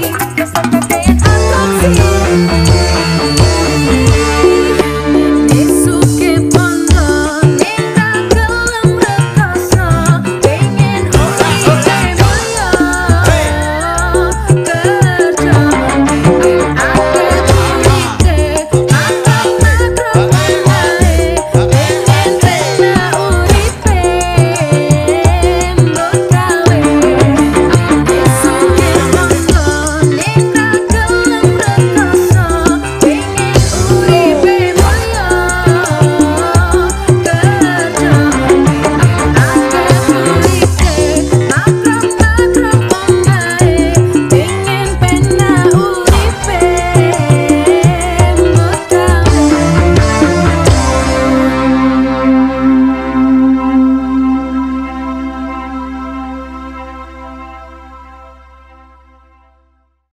see.